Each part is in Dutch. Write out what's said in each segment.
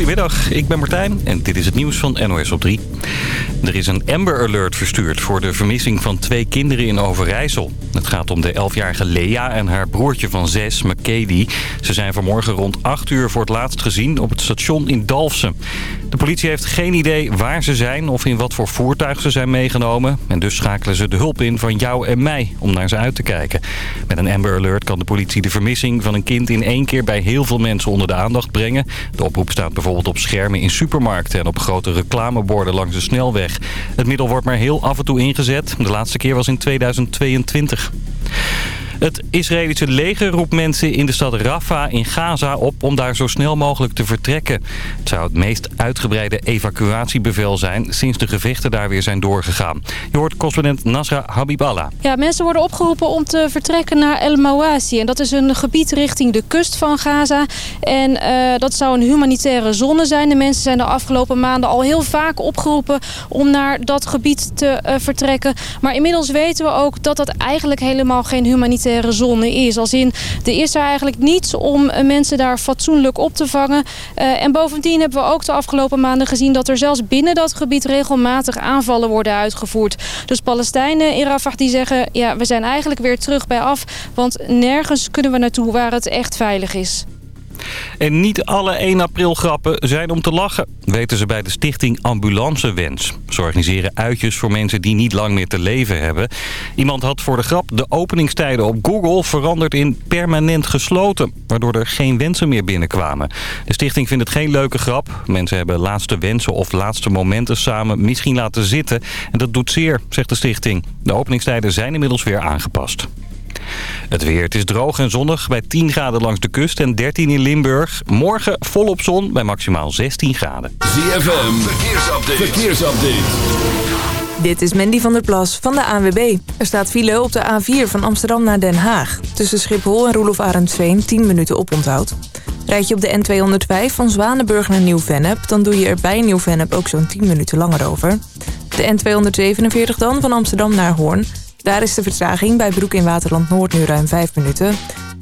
Goedemiddag, ik ben Martijn en dit is het nieuws van NOS op 3. Er is een Amber Alert verstuurd voor de vermissing van twee kinderen in Overijssel. Het gaat om de 11-jarige Lea en haar broertje van 6, McKady. Ze zijn vanmorgen rond 8 uur voor het laatst gezien op het station in Dalfsen. De politie heeft geen idee waar ze zijn of in wat voor voertuig ze zijn meegenomen. En dus schakelen ze de hulp in van jou en mij om naar ze uit te kijken. Met een Amber Alert kan de politie de vermissing van een kind in één keer bij heel veel mensen onder de aandacht brengen. De oproep staat bijvoorbeeld op schermen in supermarkten en op grote reclameborden langs de snelweg. Het middel wordt maar heel af en toe ingezet. De laatste keer was in 2022. Het Israëlische leger roept mensen in de stad Rafah in Gaza op om daar zo snel mogelijk te vertrekken. Het zou het meest uitgebreide evacuatiebevel zijn sinds de gevechten daar weer zijn doorgegaan. Je hoort correspondent Nasra Habiballah. Ja, mensen worden opgeroepen om te vertrekken naar El Mawasi. En dat is een gebied richting de kust van Gaza. En uh, dat zou een humanitaire zone zijn. De mensen zijn de afgelopen maanden al heel vaak opgeroepen om naar dat gebied te uh, vertrekken. Maar inmiddels weten we ook dat dat eigenlijk helemaal geen humanitaire zone is. Als in, er is er eigenlijk niets om mensen daar fatsoenlijk op te vangen. Uh, en bovendien hebben we ook de afgelopen maanden gezien... dat er zelfs binnen dat gebied regelmatig aanvallen worden uitgevoerd. Dus Palestijnen in Rafah die zeggen... ja, we zijn eigenlijk weer terug bij af. Want nergens kunnen we naartoe waar het echt veilig is. En niet alle 1 april grappen zijn om te lachen, weten ze bij de stichting Ambulancewens. Ze organiseren uitjes voor mensen die niet lang meer te leven hebben. Iemand had voor de grap de openingstijden op Google veranderd in permanent gesloten, waardoor er geen wensen meer binnenkwamen. De stichting vindt het geen leuke grap. Mensen hebben laatste wensen of laatste momenten samen misschien laten zitten. En dat doet zeer, zegt de stichting. De openingstijden zijn inmiddels weer aangepast. Het weer, het is droog en zonnig bij 10 graden langs de kust en 13 in Limburg. Morgen volop zon bij maximaal 16 graden. ZFM, verkeersupdate. verkeersupdate. Dit is Mandy van der Plas van de ANWB. Er staat file op de A4 van Amsterdam naar Den Haag. Tussen Schiphol en Roelof Arendsveen 10 minuten oponthoud. Rijd je op de N205 van Zwanenburg naar Nieuw-Vennep... dan doe je er bij Nieuw-Vennep ook zo'n 10 minuten langer over. De N247 dan van Amsterdam naar Hoorn... Daar is de vertraging bij Broek in Waterland Noord nu ruim 5 minuten.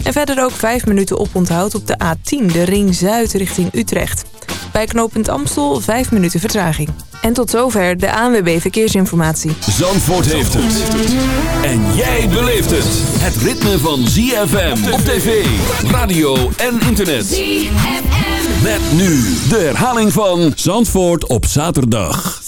En verder ook 5 minuten oponthoud op de A10, de Ring Zuid richting Utrecht. Bij knooppunt Amstel 5 minuten vertraging. En tot zover de ANWB Verkeersinformatie. Zandvoort heeft het. En jij beleeft het. Het ritme van ZFM op tv, radio en internet. ZFM. Met nu de herhaling van Zandvoort op zaterdag.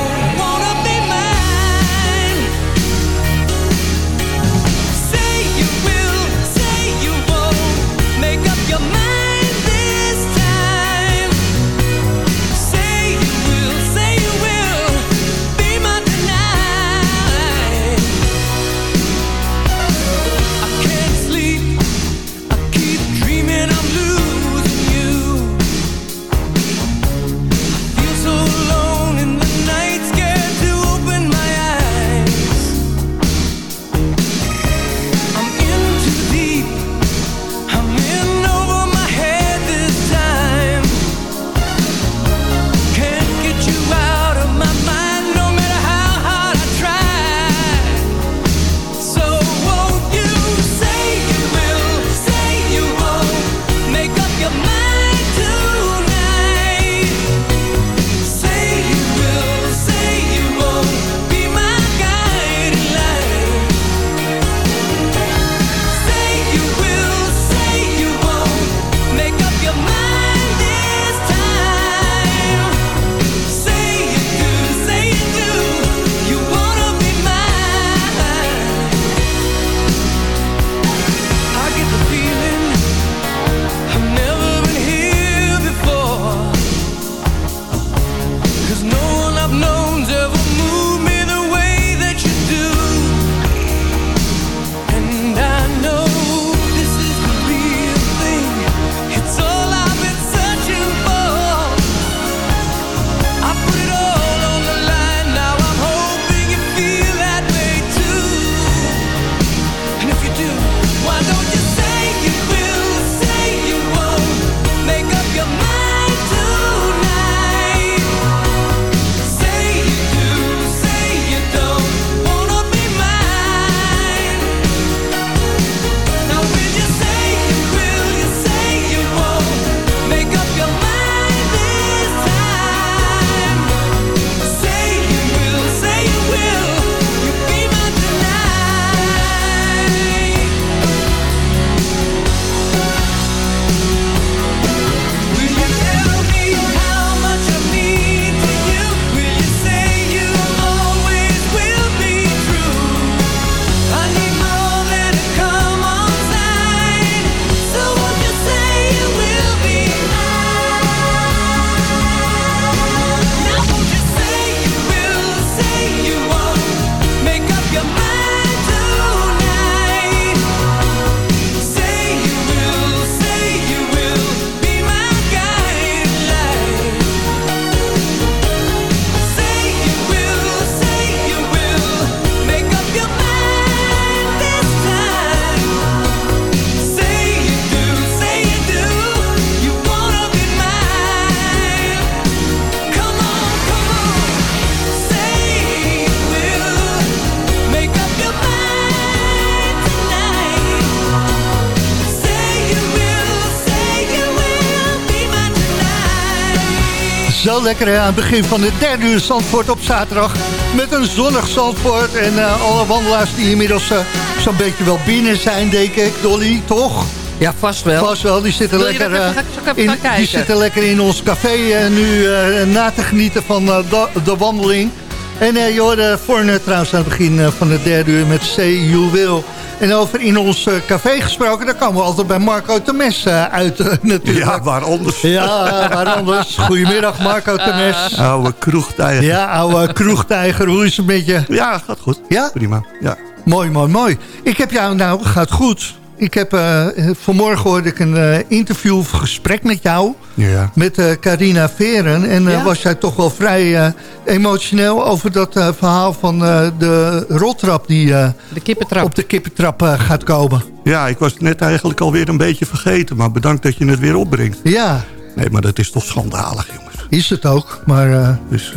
Lekker hè, aan het begin van de derde uur Zandvoort op zaterdag. Met een zonnig Zandvoort. En eh, alle wandelaars die inmiddels uh, zo'n beetje wel binnen zijn, denk ik. Dolly, toch? Ja, vast wel. Vast wel, die zitten, lekker, uh, in, die zitten lekker in ons café nu na te genieten van de, de, wandeling. En je hoorde Forner trouwens aan het begin van de derde uur met Say You Will... En over in ons uh, café gesproken, daar komen we altijd bij Marco Temes uh, uit uh, natuurlijk. Ja, waar anders. Ja, waar anders. Goedemiddag Marco Temes. Oude kroegtijger. Ja, oude kroegtijger. Hoe is het met je? Ja, gaat goed. Ja? Prima, ja. Mooi, mooi, mooi. Ik heb jou, nou, gaat goed. Ik heb uh, vanmorgen hoorde ik een uh, interview of gesprek met jou. Ja. Met uh, Carina Veren. En ja? was jij toch wel vrij emotioneel over dat verhaal van de roltrap die de kippentrap. op de kippentrap gaat komen. Ja, ik was net eigenlijk alweer een beetje vergeten. Maar bedankt dat je het weer opbrengt. Ja. Nee, maar dat is toch schandalig, jongens. Is het ook, maar... Dus...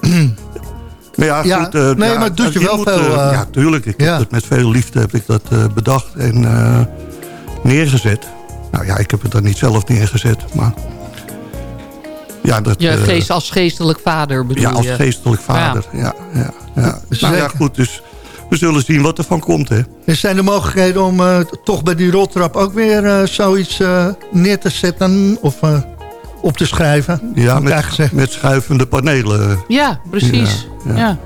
Ja, ja, goed, uh, nee, ja, maar het doet je, je wel moet, veel... Uh, ja, tuurlijk. Ik ja. heb het met veel liefde heb ik dat uh, bedacht en neergezet. Nou ja, ik heb het dan niet zelf neergezet, maar... Ja, dat, ja geest, als geestelijk vader bedoel Ja, als je? geestelijk vader, ja. ja, ja, Nou ja, goed, dus we zullen zien wat er van komt, hè. Er zijn er mogelijkheden om toch bij die roltrap ook weer zoiets neer te zetten... of op te schrijven. Ja, met, met schuivende panelen. Ja, precies. Ja, ja.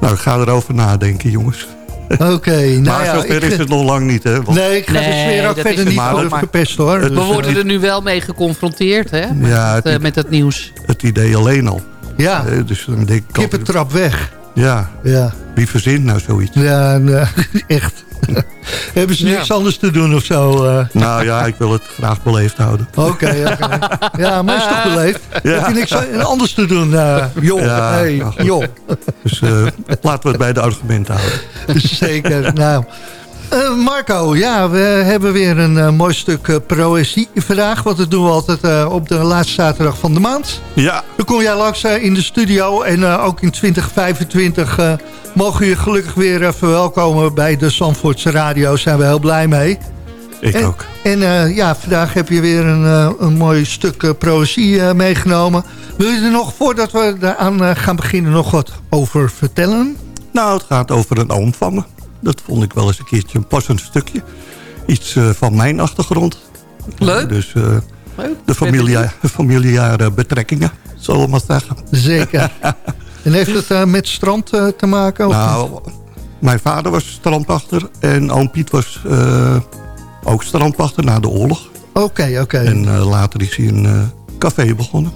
Nou, ik ga erover nadenken, jongens. Oké, okay, nou maar ja, zover ik, is het nog lang niet, hè? Want... Nee, ik ga nee, de sfeer ook verder niet over verpest, hoor. We worden er nu wel mee geconfronteerd, hè? Met, ja, het, uh, met het nieuws. Het idee alleen al. Ja, uh, dus dan denk ik kippentrap weg. Ja. ja, wie verzint nou zoiets? Ja, echt. Hebben ze niks ja. anders te doen of zo? Uh... Nou ja, ik wil het graag beleefd houden. Oké, okay, okay. Ja, maar is toch beleefd? Ja. Heb je niks anders te doen, uh, joh? Ja, hey, joh. Dus uh, laten we het bij de argumenten houden. Zeker, nou... Uh, Marco, ja, we hebben weer een uh, mooi stuk uh, proëzie vandaag. Want dat doen we altijd op de laatste zaterdag van de maand. Ja. Dan kom jij langs in de studio. En ook in 2025 mogen je gelukkig weer verwelkomen bij de Zandvoortse Radio. Daar zijn we heel blij mee. Ik en, ook. En ja, vandaag heb je weer een, een mooi stuk proëzie meegenomen. Wil je er nog, voordat we eraan gaan beginnen, nog wat over vertellen? Nou, het gaat over een oom van me. Dat vond ik wel eens een keertje een passend stukje. Iets uh, van mijn achtergrond. Leuk. Dus uh, Leuk. de familia familiare betrekkingen, zullen we maar zeggen. Zeker. en heeft het uh, met strand te maken? Of nou, mijn vader was strandpachter en oom Piet was ook strandpachter na de oorlog. Oké, okay, oké. Okay. En later is hij een café begonnen.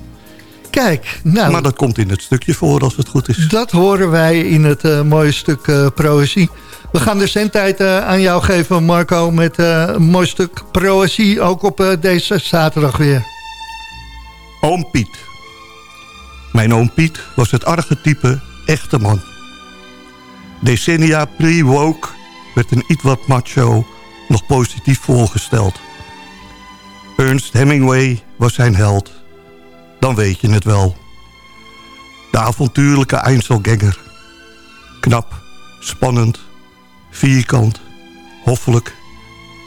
Kijk, nou... Maar dat komt in het stukje voor als het goed is. Dat horen wij in het uh, mooie stuk uh, proëzie. We gaan de zendtijd uh, aan jou geven, Marco, met een mooi stuk proëzie. Ook op deze zaterdag weer. Oom Piet. Mijn oom Piet was het archetype echte man. Decennia pre-woke werd een iets wat macho nog positief voorgesteld. Ernst Hemingway was zijn held dan weet je het wel. De avontuurlijke Einzelganger. Knap, spannend, vierkant, hoffelijk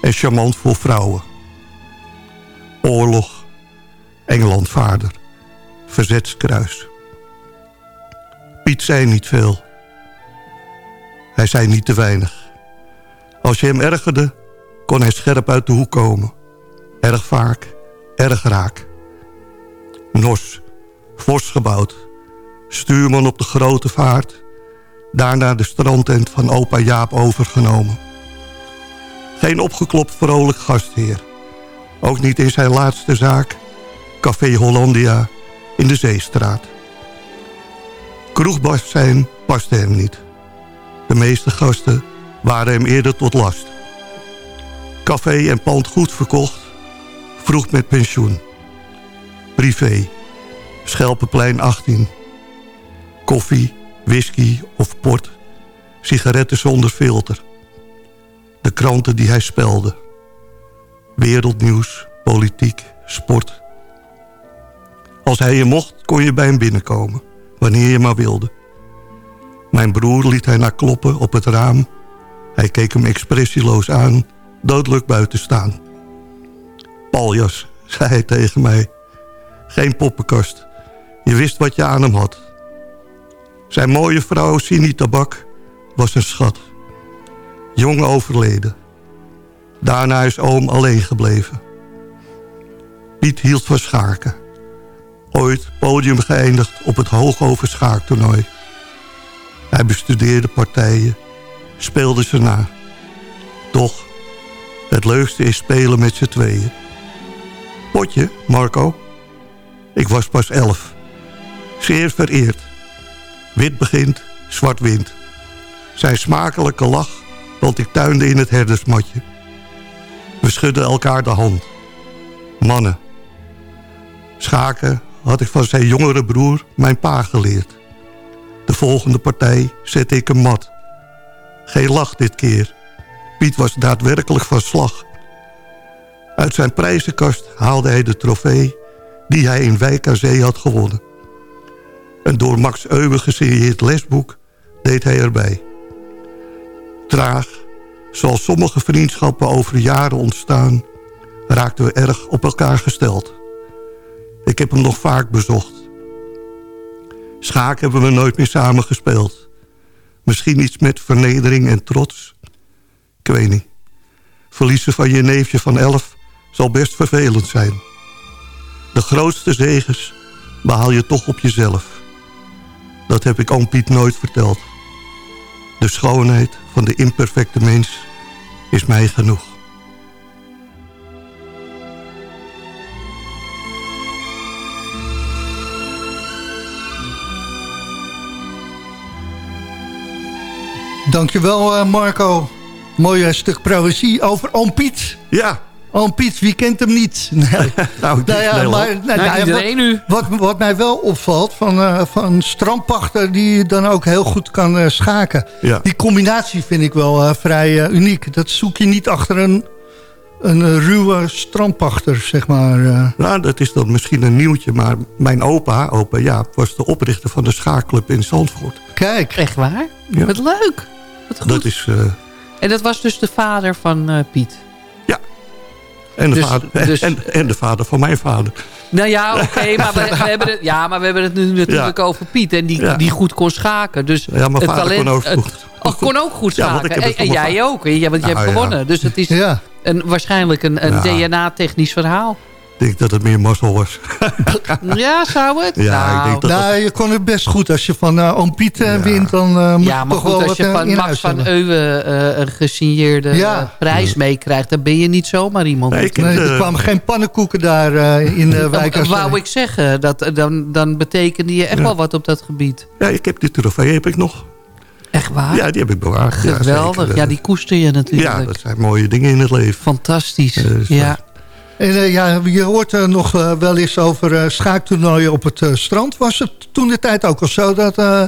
en charmant voor vrouwen. Oorlog, Engelandvaarder, verzetskruis. Piet zei niet veel. Hij zei niet te weinig. Als je hem ergerde, kon hij scherp uit de hoek komen. Erg vaak, erg raak. Nos, fors gebouwd. Stuurman op de grote vaart. Daarna de strandtent van opa Jaap overgenomen. Geen opgeklopt vrolijk gastheer. Ook niet in zijn laatste zaak. Café Hollandia in de Zeestraat. Kroegbast zijn paste hem niet. De meeste gasten waren hem eerder tot last. Café en pand goed verkocht. Vroeg met pensioen. Privé. Schelpenplein 18. Koffie, whisky of port. Sigaretten zonder filter. De kranten die hij spelde. Wereldnieuws, politiek, sport. Als hij je mocht, kon je bij hem binnenkomen. Wanneer je maar wilde. Mijn broer liet hij naar kloppen op het raam. Hij keek hem expressieloos aan, doodelijk buiten staan. Paljas, zei hij tegen mij. Geen poppenkast. Je wist wat je aan hem had. Zijn mooie vrouw, Sini Tabak, was een schat. Jong overleden. Daarna is oom alleen gebleven. Piet hield van schaken. Ooit podium geëindigd op het Hoogover schaaktoernooi. Hij bestudeerde partijen, speelde ze na. Toch, het leukste is spelen met z'n tweeën. Potje, Marco? Ik was pas elf. Zeer vereerd. Wit begint, zwart wint. Zijn smakelijke lach, want ik tuinde in het herdersmatje. We schudden elkaar de hand. Mannen. Schaken had ik van zijn jongere broer, mijn pa, geleerd. De volgende partij zette ik een mat. Geen lach dit keer. Piet was daadwerkelijk van slag. Uit zijn prijzenkast haalde hij de trofee... die hij in Wijk aan Zee had gewonnen. Een door Max Euwe gesigneerd lesboek deed hij erbij. Traag, zoals sommige vriendschappen over jaren ontstaan... raakten we erg op elkaar gesteld. Ik heb hem nog vaak bezocht. Schaak hebben we nooit meer samen gespeeld. Misschien iets met vernedering en trots. Ik weet niet. Verliezen van je neefje van elf zal best vervelend zijn. De grootste zegens behaal je toch op jezelf. Dat heb ik oom Piet nooit verteld. De schoonheid van de imperfecte mens is mij genoeg. Dankjewel eh, Marco. Mooi stuk proëzie over Oom Piet. Ja, Oom Piet, wie kent hem niet? Nee. nou, ik Nou ja, denk maar, wel. nou, nou ja, iedereen nu. wat, wat, wat mij wel opvalt van, eh, van een strandpachter die dan ook heel goed kan eh, schaken. Ja. Die combinatie vind ik wel eh, vrij eh, uniek. Dat zoek je niet achter een, een ruwe strandpachter, zeg maar. eh. Nou, dat is dan misschien een nieuwtje, maar mijn opa, opa Jaap, was de oprichter van de schaakclub in Zandvoort. Kijk, Echt waar? Ja. Wat leuk. Wat goed. Dat is... eh, En dat was dus de vader van eh, Piet. En, de Dus- vader, dus- en, en de vader van mijn vader. Nou ja, oké, maar, we, we hebben het, ja, maar we hebben het nu natuurlijk over Piet. En die, Ja. die goed kon schaken. Dus Ja, mijn het vader talent, kon ook het- goed. Oh, kon ook goed schaken. en, jij ook. Ja, want je Nou, hebt ja. gewonnen. Dus het is ja. een, waarschijnlijk een, een Ja. DNA-technisch verhaal. Ik denk dat het meer mazzel was. Ja, zou het? Ja, ik nou, denk dat- Nou, je kon het best goed. Als je van eh, Oom Piet eh, Ja. wint, dan eh, moet ja, je maar toch wel goed, als wat je van Max van. Euwe eh, een gesigneerde Ja. prijs meekrijgt... dan ben je niet zomaar iemand. Nee, ik heb Nee, de- er kwamen geen pannenkoeken daar eh, in de wijk. aan wou ik zeggen, dat, dan, dan betekende je echt Ja. wel wat op dat gebied. ja, ik heb die trofee heb ik nog. Echt waar? Ja, die heb ik bewaard. Ja, Geweldig. zeker. Ja, die koester je natuurlijk. Ja, dat zijn mooie dingen in het leven. Fantastisch. Ja. En eh, ja, je hoort er nog eh, wel eens over eh, schaaktoernooien op het eh, strand. Was het toen de tijd ook al zo dat, eh,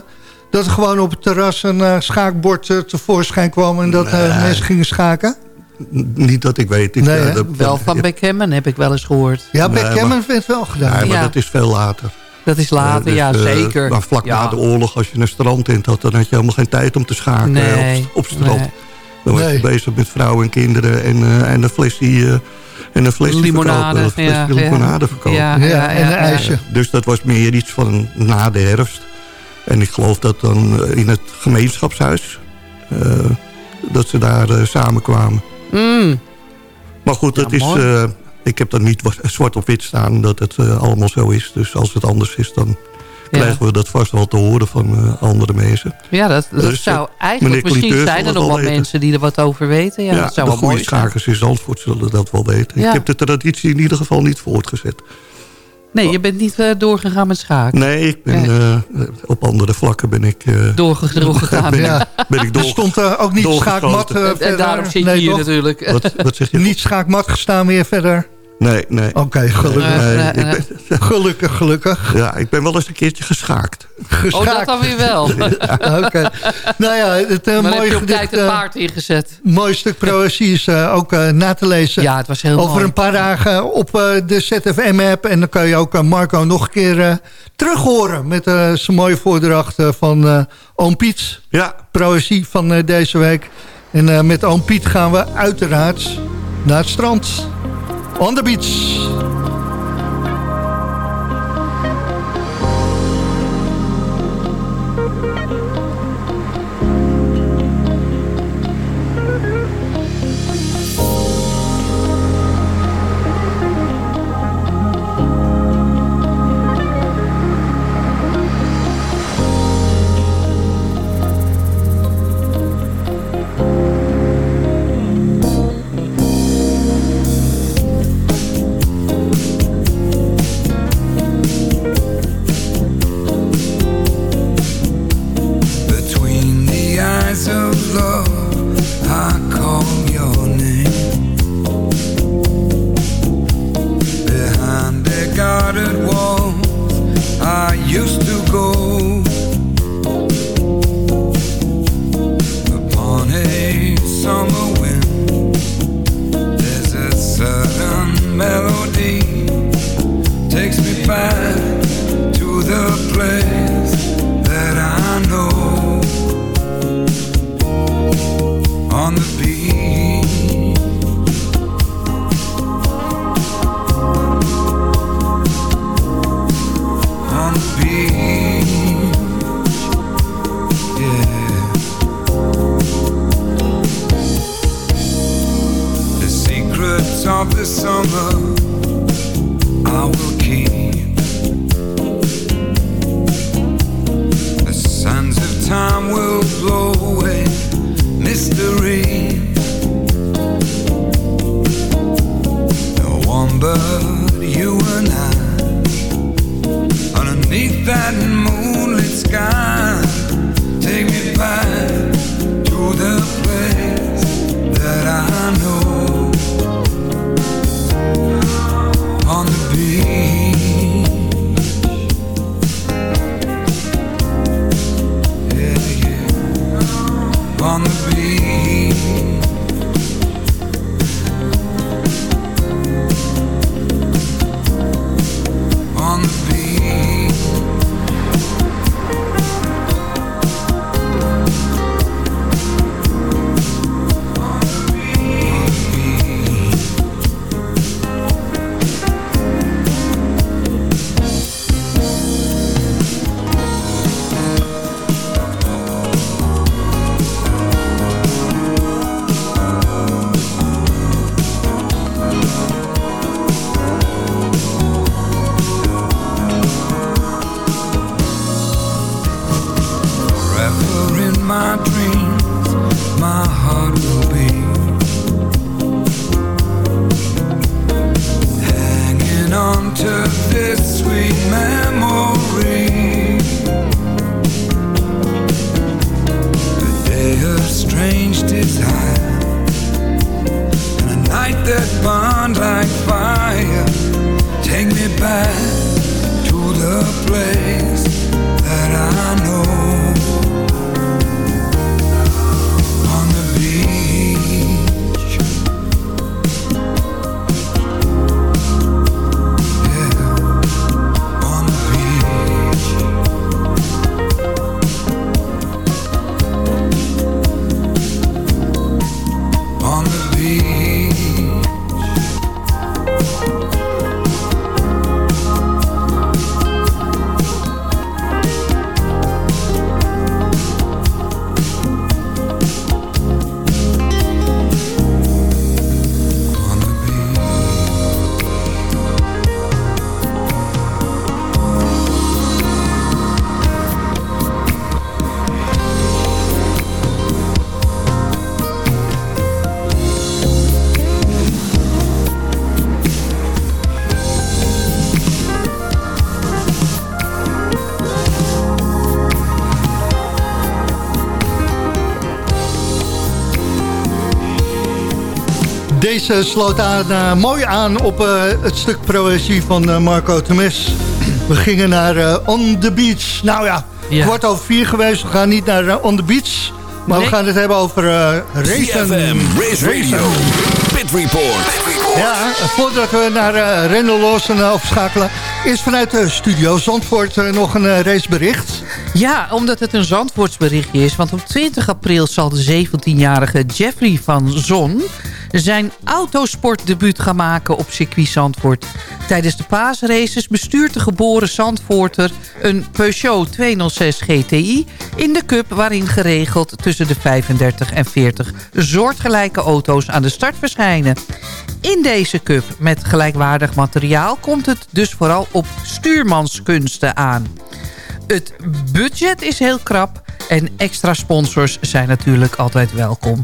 dat er gewoon op het terras een eh, schaakbord eh, tevoorschijn kwam... en dat eh, mensen gingen schaken? Niet dat ik weet. Ik, Nee, eh, dat- Wel van ja, Backgammon heb ik wel eens gehoord. Ja, Nee, Backgammon heeft het wel gedaan. Nee, maar Ja. dat is veel later. Dat is later, Eh, dus, ja, eh, zeker. Maar vlak ja. na de oorlog, als je een strandtent had... dan had je helemaal geen tijd om te schaken Nee, op, op strand. nee. Dan was Nee. je bezig met vrouwen en kinderen en, eh, en een flesje... en een flesje Limonade, verkopen, een ja, flesje ja. limonade verkopen. Ja, Ja, ja, en een ja. ijsje. Dus dat was meer iets van na de herfst. En ik geloof dat dan eh, in het gemeenschapshuis... eh, dat ze daar eh, samenkwamen. Mm, Maar goed, Ja, dat is, eh, ik heb dan niet wa- zwart op wit staan dat het allemaal zo is. Dus als het anders is, dan. Krijgen we dat vast wel te horen van eh, andere mensen. ja, dat, dat Dus, zou meneer eigenlijk... Misschien zijn er nog wel weten. mensen die er wat over weten. Ja, Ja, dat zou de wel goede schakers in Zandvoort zullen dat wel weten. Ja. Ik heb de traditie in ieder geval niet voortgezet. Nee, je bent niet eh, doorgegaan met schaken. Nee, ik ben, Nee. eh, op andere vlakken ben ik, eh, Doorge- doorgegaan. ben, Ja. ben ik Er door. stond eh, ook niet schaakmat eh, En- daarom zit je Nee, hier toch? natuurlijk. Wat, wat zeg je? Niet schaakmat gestaan meer verder. Nee, nee. Oké, gelukkig. Nee, Nee, nee, ik ben, Gelukkig, gelukkig. ja, ik ben wel eens een keertje geschaakt. Oh, dat Geschaakt. dan weer wel. Oké. Nou ja, het uh, mooie heb je op tijd gedicht, het eh, paard ingezet. mooi stuk proëzie is eh, ook eh, na te lezen. Ja, het was heel Over mooi. een paar dagen op eh, de ZFM-app. En dan kan je ook Marco nog een keer eh, terug horen... met eh, zijn mooie voordracht van eh Oom Piet. Ja, Proëzie van eh, deze week. En eh, met Oom Piet gaan we uiteraard naar het strand. On the beach. Deze sloot aan, eh, mooi aan op eh, het stuk proëzie van eh, Marco Temes. We gingen naar eh, On the Beach. Nou ja, Ja. kwart over vier geweest. We gaan niet naar On the Beach. Maar we gaan het hebben over eh racen. CFM Race Radio. Pit Report. Ja, voordat we naar uh, Rendel Lawson uh, overschakelen... is vanuit de studio Zandvoort nog een racebericht. Ja, omdat het een Zandvoortsberichtje is. Want op 20 april zal de 17-jarige Jeffrey van Zon... zijn autosportdebuut gaan maken op circuit Zandvoort. Tijdens de paasraces bestuurt de geboren Zandvoorter een Peugeot 206 GTI in de cup waarin geregeld tussen de 35 en 40 soortgelijke auto's aan de start verschijnen. In deze cup met gelijkwaardig materiaal komt het dus vooral op stuurmanskunsten aan. Het budget is heel krap en extra sponsors zijn natuurlijk altijd welkom.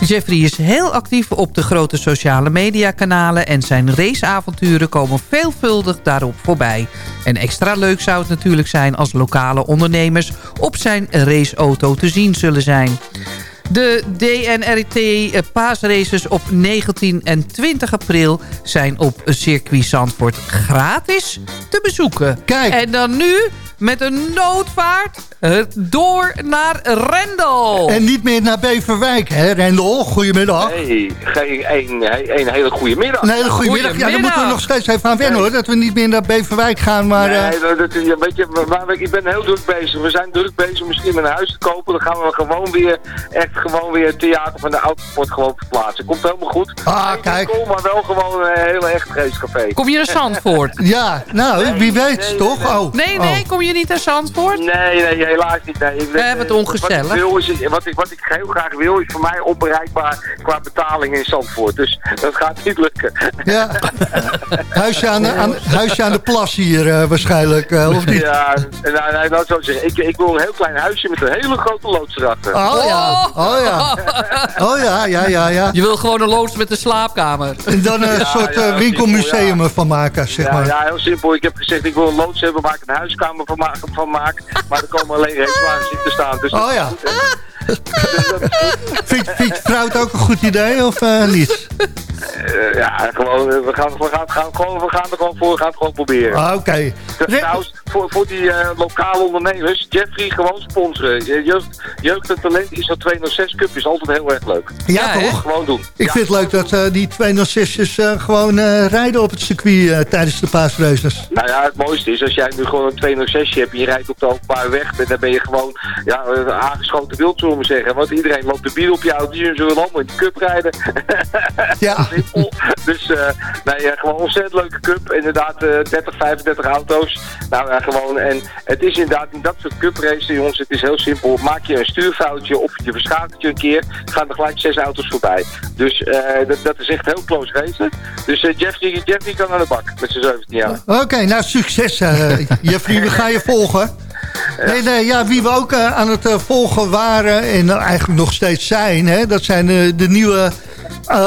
Jeffrey is heel actief op de grote sociale mediakanalen... en zijn raceavonturen komen veelvuldig daarop voorbij. En extra leuk zou het natuurlijk zijn als lokale ondernemers... op zijn raceauto te zien zullen zijn. De DNRT paasraces op 19 en 20 april zijn op circuit Zandvoort gratis te bezoeken. Kijk. En dan nu met een noodvaart eh, door naar Rendel. En niet meer naar Beverwijk, hè Rendel? Goedemiddag. Nee, geen, een, een hele goede middag. Een hele goede middag. Ja, daar moeten we nog steeds even aan wennen hoor. Dat we niet meer naar Beverwijk gaan, maar... Nee, eh, dat, weet je, maar, ik ben heel druk bezig. We zijn druk bezig misschien met een huis te kopen. Dan gaan we gewoon weer, echt gewoon weer het theater van de autosport gewoon verplaatsen. Komt helemaal goed. Ah, kijk. winkel, maar wel gewoon een hele echt racencafé. Kom je naar Zandvoort? ja, nou, wie weet, nee, toch? nee. Oh. Nee, nee, kom je niet naar Zandvoort? Nee, nee, helaas niet. Nee. Ik, Eh, wat ongezellig. Wat ik, wil is, wat, ik, wat ik heel graag wil is voor mij onbereikbaar qua betaling in Zandvoort. Dus dat gaat niet lukken. Ja. huisje, aan de, aan, huisje aan de plas hier eh, waarschijnlijk, eh, of niet? Ja, nou, nou, nou zou ik zeggen. Ik, ik wil een heel klein huisje met een hele grote loods erachter. Oh ja, oh ja. Oh ja, ja, ja, ja. Je wil gewoon een loods met een slaapkamer. En dan een Ja, soort ja, eh, winkelmuseum ja. ervan maken, zeg Ja, maar. ja, heel simpel. Ik heb gezegd, ik wil een loods hebben waar ik een huiskamer van, ma van maak. Maar er komen alleen racewagens in te staan. Dus Oh ja. Goed. Vind, vind je vrouw het ook een goed idee, of eh, niet? Eh, ja, gewoon, eh, we gaan, we, gaan, gaan, gewoon, we gaan er gewoon voor, we gaan het gewoon proberen. Ah, Oké. Trouwens, voor, voor die eh, lokale ondernemers, Jeffrey gewoon sponsoren. Je- Jeugd, jeugd en talent is dat 206 Cup is altijd heel erg leuk. Ja, toch? Gewoon doen. Ik Ja. vind het leuk dat eh, die 206'ers eh, gewoon eh, rijden op het circuit eh, tijdens de paasraces. Nou ja, het mooiste is als jij nu gewoon een 206 hebt en je rijdt op de openbare weg, dan ben je gewoon ja, een aangeschoten wild, maar zeggen. Want iedereen loopt de bier op je auto, je zullen allemaal in de cup rijden. Ja. Dus eh, nee, eh, gewoon een ontzettend leuke cup. Inderdaad, eh 30, 35 auto's. Nou gewoon. En het is inderdaad in dat soort cup races, jongens, het is heel simpel. Maak je een stuurfoutje of je verschakelt je een keer, gaan er gelijk zes auto's voorbij. Dus eh, dat, dat is echt heel close racen. Dus eh, Jeffrey, Jeffrey kan aan de bak met zijn 17 jaar. Oké, nou succes eh Jeffrey, we gaan je volgen. Nee, nee, ja, wie we ook eh, aan het eh, volgen waren en eigenlijk nog steeds zijn... Hè, dat zijn eh, de nieuwe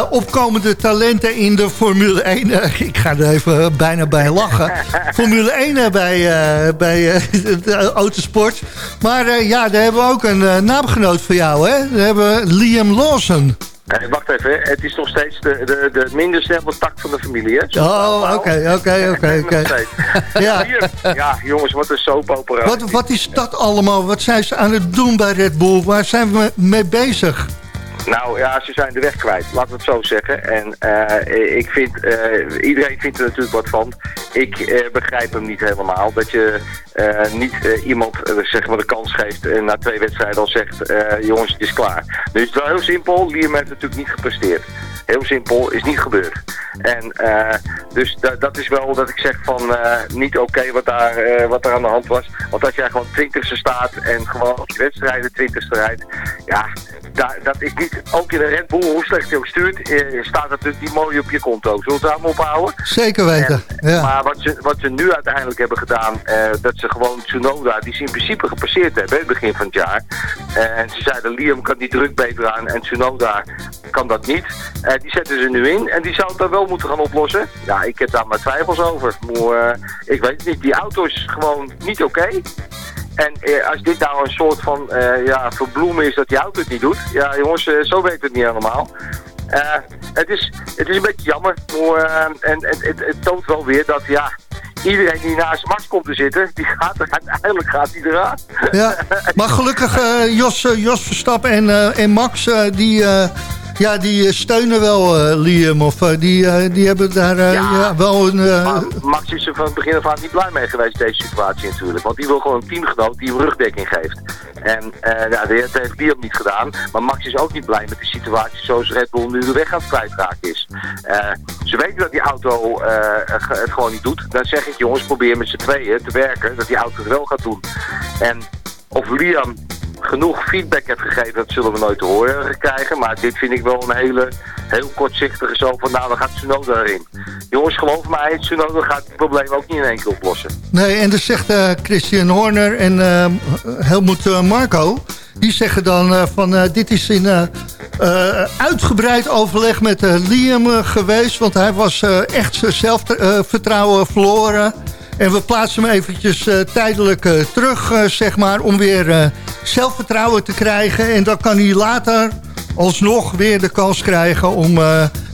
opkomende talenten in de Formule 1. Eh, ik ga er even bijna bij lachen. Formule 1 eh, bij, bij de autosport. Maar ja, daar hebben we ook een naamgenoot voor jou. Hè? Daar hebben we Liam Lawson. Nee, wacht even, het is nog steeds de, de, de minder snelle tak van de familie, hè? Oh, oké, oké, oké. Ja. Ja, jongens, wat een soapopera. Wat, wat is dat allemaal? Wat zijn ze aan het doen bij Red Bull? Waar zijn we mee bezig? Nou ja, ze zijn de weg kwijt, laten we het zo zeggen. En eh, ik vind, eh, iedereen vindt er natuurlijk wat van. Ik eh, begrijp hem niet helemaal. Dat je niet iemand zeg maar de kans geeft en na twee wedstrijden al zegt, jongens, het is klaar. Dus het is wel heel simpel, Liam heeft natuurlijk niet gepresteerd. Heel simpel, is niet gebeurd. En dus da- dat is wel dat ik zeg van niet oké wat, daar, wat daar aan de hand was. Want als jij gewoon twintigste staat en gewoon op je wedstrijden twintigste rijdt, ja, dat is niet, ook in een Red Bull, hoe slecht je ook stuurt, eh, staat dat natuurlijk niet mooi op je konto. Zullen we het ophouden? Zeker weten. En- Ja. Maar wat ze, wat ze nu uiteindelijk hebben gedaan, eh, dat ze gewoon Tsunoda, die ze in principe gepasseerd hebben, het begin van het jaar. Eh, en ze zeiden, Liam kan die druk beter aan en Tsunoda kan dat niet. Eh, die zetten ze nu in en die zou het dan wel moeten gaan oplossen. Ja, ik heb daar maar twijfels over. Maar, eh, ik weet het niet, die auto is gewoon niet oké. En eh, als dit nou een soort van eh, ja, verbloemen is dat die auto het niet doet. Ja jongens, eh, zo werkt het niet helemaal. Eh, het, is, het is een beetje jammer. En het, het, toont wel weer dat ja, iedereen die naast Max komt te zitten, die gaat er uiteindelijk gaat die eraan. Ja. Maar gelukkig eh, Jos, Jos Verstappen en, en Max, die, Ja, die eh, steunen wel eh, Liam. Of eh, die, die hebben daar Ja. wel een... Maar Max is er van het begin af aan niet blij mee geweest, deze situatie natuurlijk. Want die wil gewoon een teamgenoot die hem rugdekking geeft. En ja, dat heeft Liam niet gedaan. Maar Max is ook niet blij met de situatie zoals Red Bull nu de weg aan het kwijtraken is. Ze weten dat die auto het gewoon niet doet. Dan zeg ik, jongens, probeer met z'n tweeën te werken dat die auto het wel gaat doen. En of Liam genoeg feedback heeft gegeven, dat zullen we nooit te horen krijgen. Maar dit vind ik wel een hele, heel kortzichtige zo van, nou, dan gaat Tsunoda erin. Jongens, geloof mij, Tsunoda gaat het probleem ook niet in één keer oplossen. Nee, en dan zegt eh, Christian Horner en eh, Helmoet eh, Marco... die zeggen dan van dit is in uitgebreid overleg met Liam geweest... want hij was echt zijn zelfvertrouwen verloren... En we plaatsen hem eventjes eh, tijdelijk eh, terug, eh, zeg maar, om weer zelfvertrouwen te krijgen. En dan kan hij later alsnog weer de kans krijgen om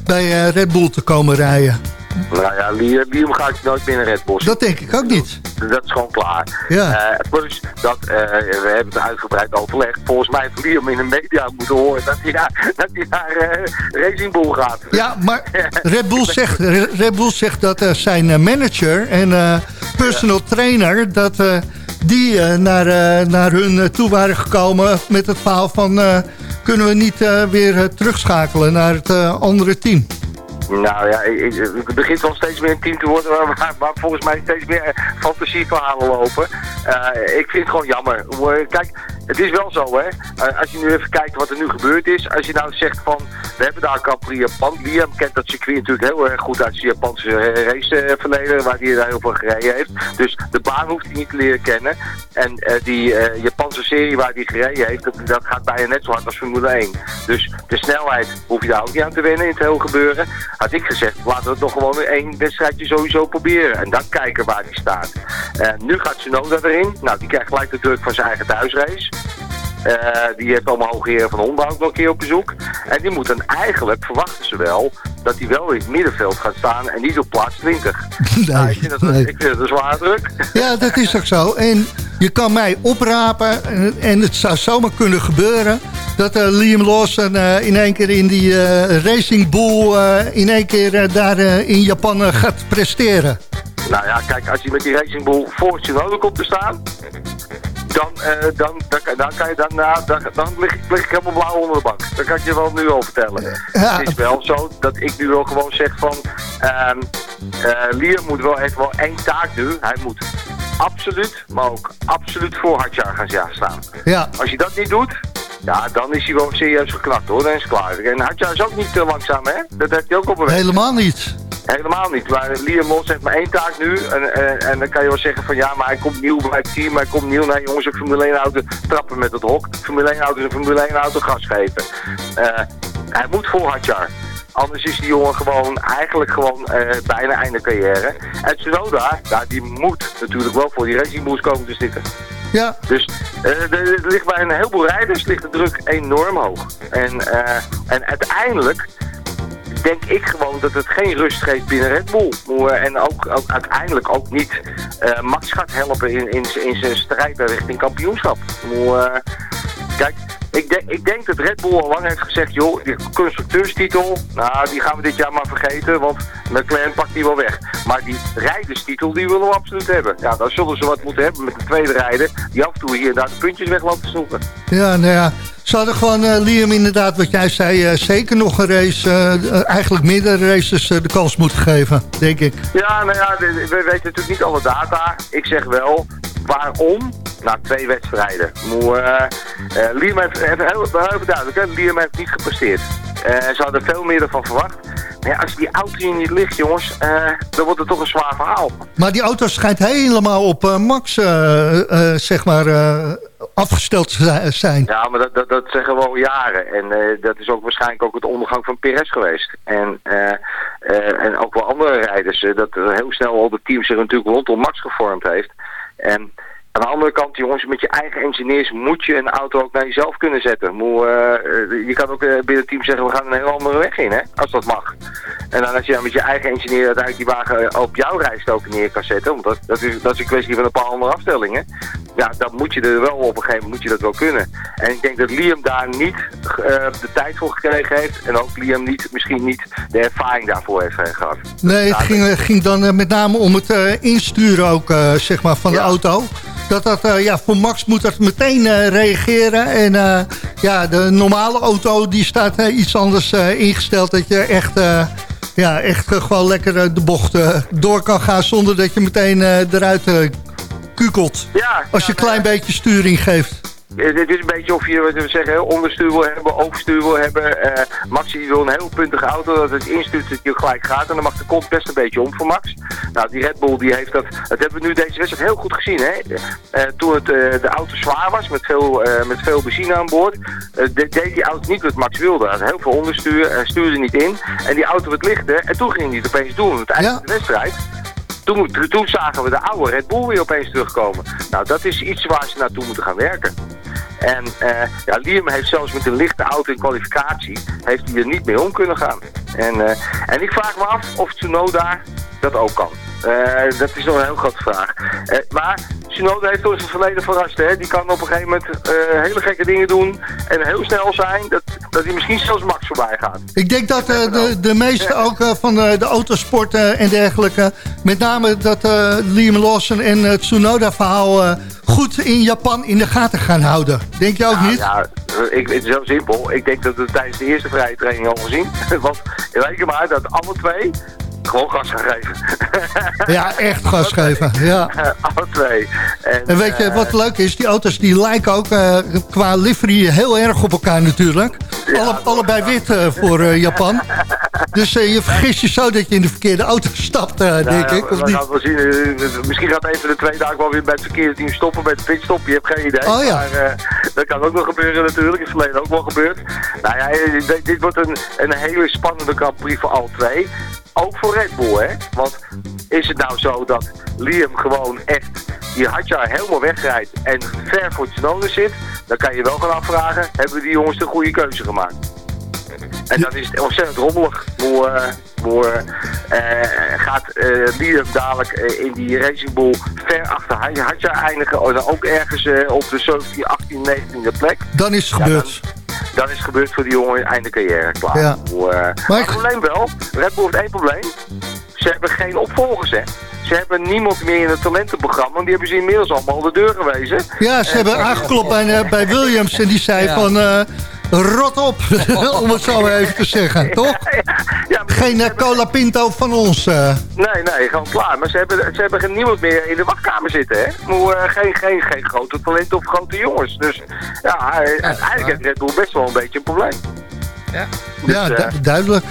bij Red Bull te komen rijden. Nou ja, Liam, Liam gaat nooit binnen Red Bull. Dat denk ik ook niet. Dat is gewoon klaar. Ja. Eh, plus dat, eh, we hebben het uitgebreid overlegd. Volgens mij heeft Liam in de media moeten horen dat hij naar, dat hij naar eh, Racing Bull gaat. Ja, maar Red Bull zegt, Red Bull zegt dat eh, zijn eh, manager en eh, personal trainer... dat eh, die eh, naar, eh, naar hun eh, toe waren gekomen met het verhaal van... eh, kunnen we niet eh, weer eh, terugschakelen naar het eh, andere team? Nou ja, het begint wel steeds meer een team te worden waar, waar, volgens mij steeds meer eh, fantasieverhalen lopen. Eh, ik vind het gewoon jammer. Kijk, het is wel zo hè. Eh, als je nu even kijkt wat er nu gebeurd is. Als je nou zegt van, we hebben daar Capri Japan. Liam kent dat circuit natuurlijk heel erg goed uit zijn Japanse eh, raceverleden. Waar hij daar heel veel gereden heeft. Dus de baan hoeft hij niet te leren kennen. En eh, die Japanse serie waar hij gereden heeft, dat, dat gaat bijna net zo hard als Formule 1. Dus de snelheid hoef je daar ook niet aan te wennen in het hele gebeuren. Had ik gezegd, laten we het nog gewoon één wedstrijdje sowieso proberen. En dan kijken waar die staat. Nu gaat Tsunoda erin. Nou, die krijgt gelijk de druk van zijn eigen thuisrace. Eh, die heeft allemaal hoge heren van Honda ook nog een keer op bezoek. En die moet dan eigenlijk, verwachten ze wel, dat hij wel in het middenveld gaat staan en niet op plaats 20. Nou, ik, vind dat, nee. ik vind het een zware druk. Ja, dat is ook zo. En je kan mij oprapen en, het zou zomaar kunnen gebeuren... dat eh, Liam Lawson eh, in één keer in die eh, Racing Bull... eh, in één keer eh, daar eh, in Japan eh, gaat presteren. Nou ja, kijk, als je met die Racing Bull voor Tsunoda komt te staan... Dan, eh, dan, dan, dan, kan je, dan, nou, dan, dan lig, ik- lig ik helemaal blauw onder de bank. Dat kan ik je wel nu al vertellen. Ja. Het is wel zo dat ik nu wel gewoon zeg van... ehm eh, Liam moet wel, heeft wel één taak nu. Hij moet absoluut, maar ook absoluut voor Hadjar gaan staan. Ja, Als je dat niet doet, ja, dan is hij wel serieus geknakt hoor. Dan is het klaar. En Hadjar is ook niet te langzaam hè. Dat heeft hij ook op een weg. helemaal niet. Helemaal niet. Maar Liam Moss heeft maar één taak nu. En, en, en dan kan je wel zeggen van ja, maar hij komt nieuw bij het team. Hij komt nieuw. Nee jongens, een Formule 1 auto trappen met het hok. Formule 1 auto is een Formule 1 auto gas geven. Eh, hij moet voor Hadjar. Anders is die jongen gewoon, eigenlijk gewoon eh, bijna einde carrière. En Tsunoda, ja, die moet natuurlijk wel voor die Racing Bulls komen te zitten. Ja, Dus eh, er ligt bij een heleboel rijders ligt de druk enorm hoog. En, en uiteindelijk denk ik gewoon dat het geen rust geeft binnen Red Bull. Eh, En ook, ook uiteindelijk ook niet eh, Max gaat helpen in, in, in zijn strijd richting kampioenschap. Kijk, ik, denk ik denk dat Red Bull al lang heeft gezegd, joh, die constructeurstitel, nou, die gaan we dit jaar maar vergeten, want McLaren pakt die wel weg. Maar die rijderstitel, die willen we absoluut hebben. Ja, dan zullen ze wat moeten hebben met de tweede rijder, die af en toe hier en daar de puntjes weg loopt te snoepen. ja, nou ja. Ze hadden gewoon eh, Liam inderdaad, wat jij zei, eh, zeker nog een race... eh, eigenlijk meerdere races de kans moeten geven, denk ik. Ja, nou ja, we weten natuurlijk niet alle data. Ik zeg wel, waarom? Na twee wedstrijden. Moe, eh, eh, Liam heeft, even heel, heel duidelijk, hè? Liam heeft niet gepresteerd. Eh, ze hadden veel meer ervan verwacht. Maar ja, als die auto hier niet ligt, jongens, dan wordt het toch een zwaar verhaal. Maar die auto schijnt helemaal op Max, eh, zeg maar, afgesteld te zi- zijn. Ja, maar dat, dat, dat zeggen we al jaren. En dat is ook waarschijnlijk ook het ondergang van Perez geweest. En, en ook wel andere rijders. dat heel snel al de team zich natuurlijk rondom Max gevormd heeft. En Aan de andere kant, jongens, met je eigen engineers moet je een auto ook naar jezelf kunnen zetten. Moet, eh, eh, je kan ook eh, binnen het team zeggen, we gaan een heel andere weg in, hè, als dat mag. En dan als je dan met je eigen engineer uiteindelijk die wagen op jouw rijstok neer kan zetten, want dat, dat, is, dat is een kwestie van een paar andere afstellingen. Ja, dan moet je er wel op een gegeven moment moet je dat wel kunnen. En ik denk dat Liam daar niet eh, de tijd voor gekregen heeft. En ook Liam niet, misschien niet de ervaring daarvoor heeft eh, gehad. Nee, het ging, eh, ging dan eh, met name om het eh, insturen ook, eh, zeg maar, van de auto. Dat dat, eh, ja, voor Max moet dat meteen eh, reageren. En eh, ja, de normale auto, die staat iets anders ingesteld. Dat je echt, ja, echt gewoon lekker de bocht door kan gaan... zonder dat je meteen eruit kukelt. Ja, Als je een klein beetje sturing geeft. Het is een beetje of je wat we zeggen, onderstuur wil hebben, overstuur wil hebben. Eh, Max die wil een heel puntige auto, dat het instuurt dat je gelijk gaat. En dan mag de kont best een beetje om voor Max. Nou, die Red Bull die heeft dat, dat hebben we nu deze wedstrijd heel goed gezien. Hè? Eh, toen het, eh, de auto zwaar was, met veel, met veel benzine aan boord, de- deed die auto niet wat Max wilde. Hij had heel veel onderstuur, en stuurde niet in. En die auto werd lichter en toen ging hij het opeens doen. Aan het eind Ja. van de wedstrijd. Toen, toen zagen we de oude Red Bull weer opeens terugkomen. Nou, dat is iets waar ze naartoe moeten gaan werken. En eh, ja, Liam heeft zelfs met een lichte auto in kwalificatie, heeft hij er niet mee om kunnen gaan. En, eh, en ik vraag me af of Tsunoda dat ook kan. Eh, dat is nog een heel grote vraag. Maar Tsunoda heeft ons het verleden verrast. Hè? Die kan op een gegeven moment eh, hele gekke dingen doen en heel snel zijn dat, dat hij misschien zelfs Max voorbij gaat. Ik denk dat eh, de, de meeste ook eh, van de, de autosport en dergelijke... met name dat Liam Lawson en het Tsunoda-verhaal... eh, goed in Japan in de gaten gaan houden. Denk je ook niet? Ja, ik, het is heel simpel. Ik denk dat we het tijdens de eerste vrije training al gezien. Want reken maar dat alle twee gewoon gas gaan geven. Ja, echt gas geven. Ja. alle twee. En, En weet je eh, wat leuk is? Die auto's die lijken ook eh, qua livery heel erg op elkaar natuurlijk. Alle, allebei wit eh, voor Japan. Dus je vergist je zo dat je in de verkeerde auto stapt, denk ja, ik. Of we niet? gaan het wel zien. Misschien gaat even de twee dagen wel weer bij het verkeerde team stoppen, bij de pitstop. Je hebt geen idee. Oh ja. Maar dat kan ook nog gebeuren natuurlijk. Is verleden ook wel gebeurd. Nou ja, dit, dit wordt een, een hele spannende Grand Prix voor alle twee. Ook voor Red Bull, hè. Want is het nou zo dat Liam gewoon echt die Hadjar helemaal wegrijdt en ver voor Tsunoda zit, dan kan je wel gaan afvragen, hebben die jongens de goede keuze gemaakt? En dan is het ontzettend rommelig. Hoe, eh, gaat eh, Liam dadelijk eh, in die Racing Bull ver achter Had- Hadjar eindigen? Oh, dan ook ergens op de 17, 18, 19e plek? Dan is het Ja, gebeurd. Dan is het gebeurd voor die jongen einde carrière klaar. Ja. Hoe, eh, Maar ik- probleem wel, Red Bull heeft één probleem. Ze hebben geen opvolgers, hè. Ze hebben niemand meer in het talentenprogramma. Die hebben ze inmiddels allemaal de deur gewezen. Ja, ze hebben aangeklopt bij, bij Williams en die zei Ja. van... eh, rot op, om het zo maar even te zeggen, toch? Ja, Geen eh, hebben- cola pinto van ons. eh. Nee, nee, gewoon klaar. Maar ze hebben, ze hebben geen niemand meer in de wachtkamer zitten, hè. Maar, eh, geen, geen, geen grote talenten of grote jongens. Dus ja, uiteindelijk heeft Red Bull best wel een beetje een probleem. Ja. Dus, ja, du- duidelijk.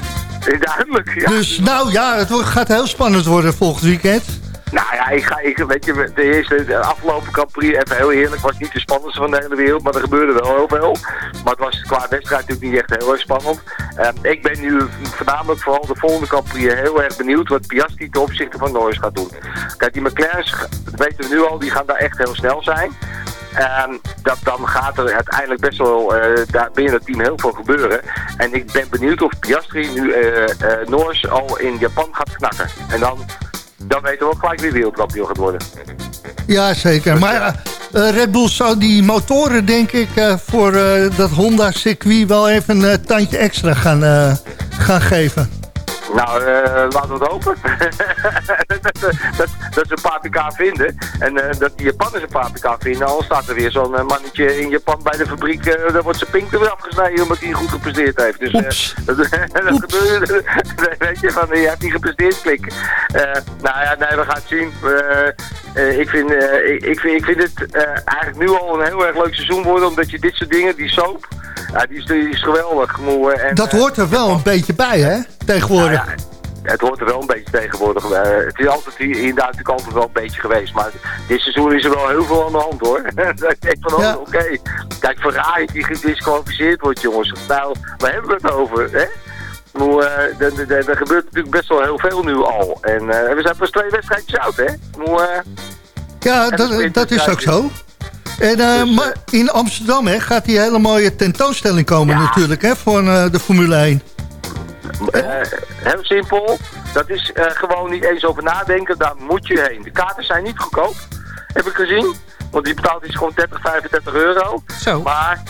duidelijk, ja. Dus nou ja, het wordt- gaat heel spannend worden volgend weekend. Nou ja, ik ga, ik, weet je, de eerste, de afgelopen Prix, even heel eerlijk, was niet de spannendste van de hele wereld, maar er gebeurde wel heel veel. Maar het was qua wedstrijd natuurlijk niet echt heel erg spannend. Ehm, ik ben nu voornamelijk vooral de volgende Prix heel erg benieuwd wat Piastri ten opzichte van Norris gaat doen. Kijk, die McLaren's, dat weten we nu al, die gaan daar echt heel snel zijn. Ehm, dat, dan gaat er uiteindelijk best wel eh, daar binnen het team heel veel gebeuren. En ik ben benieuwd of Piastri nu eh, Norris al in Japan gaat knakken. En dan, dan weten we ook gelijk wie wereldkampioen gaat worden. Ja, zeker. Maar eh, Red Bull zou die motoren, denk ik, eh, voor eh, dat Honda-circuit wel even een tandje extra gaan, gaan geven. Nou, eh, laten we het hopen. dat, dat, dat ze een paar pk vinden. En eh, dat die Japanners een paar pk vinden. Al staat er weer zo'n eh, mannetje in Japan bij de fabriek. daar wordt zijn pink er weer afgesneden omdat hij goed gepresteerd heeft. Dus, dat, dat gebeurt. weet je, van, je hebt niet gepresteerd, klik. Nou ja, nee, we gaan het zien. Ik, vind, ik, ik vind, ik vind het eigenlijk nu al een heel erg leuk seizoen worden. Omdat je dit soort dingen, die soap, ja, die, is, die is geweldig. Moe, en, Dat eh, hoort er wel een beetje bij, hè? Tegenwoordig. nou ja, het hoort er wel een beetje tegenwoordig. Eh, het is altijd inderdaad natuurlijk altijd wel een beetje geweest. Maar dit seizoen is er wel heel veel aan de hand hoor. Dat ik denk van, oh, Ja. oké. Kijk, Ferrari die gedisqualificeerd wordt jongens. Nou, waar hebben we het over? Hè? Maar, eh, er- gebeurt natuurlijk best wel heel veel nu al. En we zijn pas twee wedstrijdjes oud hè. Maar, eh, Ja, dat, dat is ook zo. En, eh, maar in Amsterdam hè, gaat die hele mooie tentoonstelling komen Ja. natuurlijk hè, van eh, de Formule 1. Eh, heel simpel. Dat is gewoon niet eens over nadenken. Daar moet je heen. De kaarten zijn niet goedkoop. Heb ik gezien. Want die betaalt is gewoon 30, 35 euro. Zo. Maar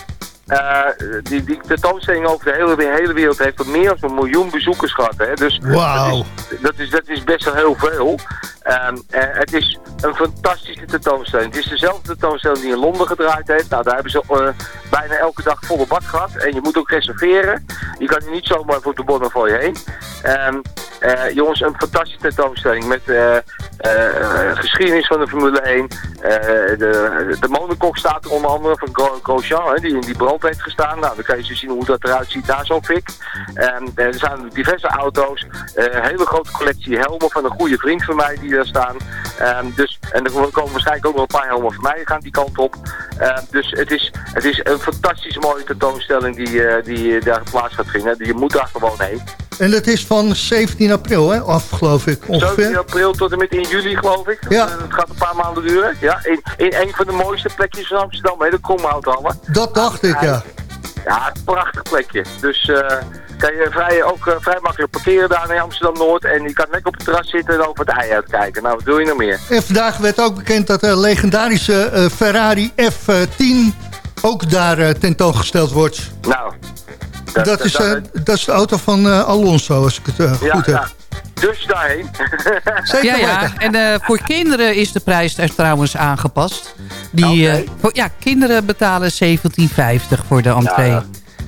eh, die, die tentoonstelling over de hele, de hele wereld heeft er meer dan een miljoen bezoekers gehad. Hè? Dus dat, is, dat, is, dat is best wel heel veel. Ehm, eh, het is een fantastische tentoonstelling. Het is dezelfde tentoonstelling die in Londen gedraaid heeft. Nou, daar hebben ze eh, bijna elke dag volle bak gehad. En je moet ook reserveren. Je kan hier niet zomaar voor de bonnen voor je heen. Eh, jongens, een fantastische tentoonstelling met eh, eh, geschiedenis van de Formule 1. Eh, de, de staat er onder andere van Gro- Grosjean, die in die brand heeft gestaan. Nou, dan kan je zien hoe dat eruit ziet na zo'n fik. Ehm, er zijn diverse auto's, een hele grote collectie helmen van een goede vriend van mij die daar staan. Ehm, dus, en er komen waarschijnlijk ook nog een paar helmen van mij gaan die kant op. Ehm, dus het is, het is een fantastisch mooie tentoonstelling die, die daar plaats gaat vinden. Je moet daar gewoon heen. En dat is van 17 april hè, af geloof ik 17 ongeveer. april tot en met in juli, geloof ik. Ja. Eh, Het gaat een paar maanden duren. Ja, in, in een van de mooiste plekjes van Amsterdam, hè, de Kromhouthallen. Dat dacht ik ja. Ja, een prachtig plekje. Dus eh, kan je vrij, ook eh, vrij makkelijk parkeren daar in Amsterdam-Noord. En je kan lekker op het terras zitten en over het ei uitkijken. Nou, wat wil je nog meer? En vandaag werd ook bekend dat de legendarische Ferrari F10 ook daar tentoongesteld wordt. Nou, Dat, is, eh, dat is de auto van eh, Alonso, als ik het eh, ja, goed heb. ja. Dus daarheen. Zeker Ja, ja. En eh, voor kinderen is de prijs er trouwens aangepast. Die, eh, voor, ja, kinderen betalen 17,50 voor de entree. Ja,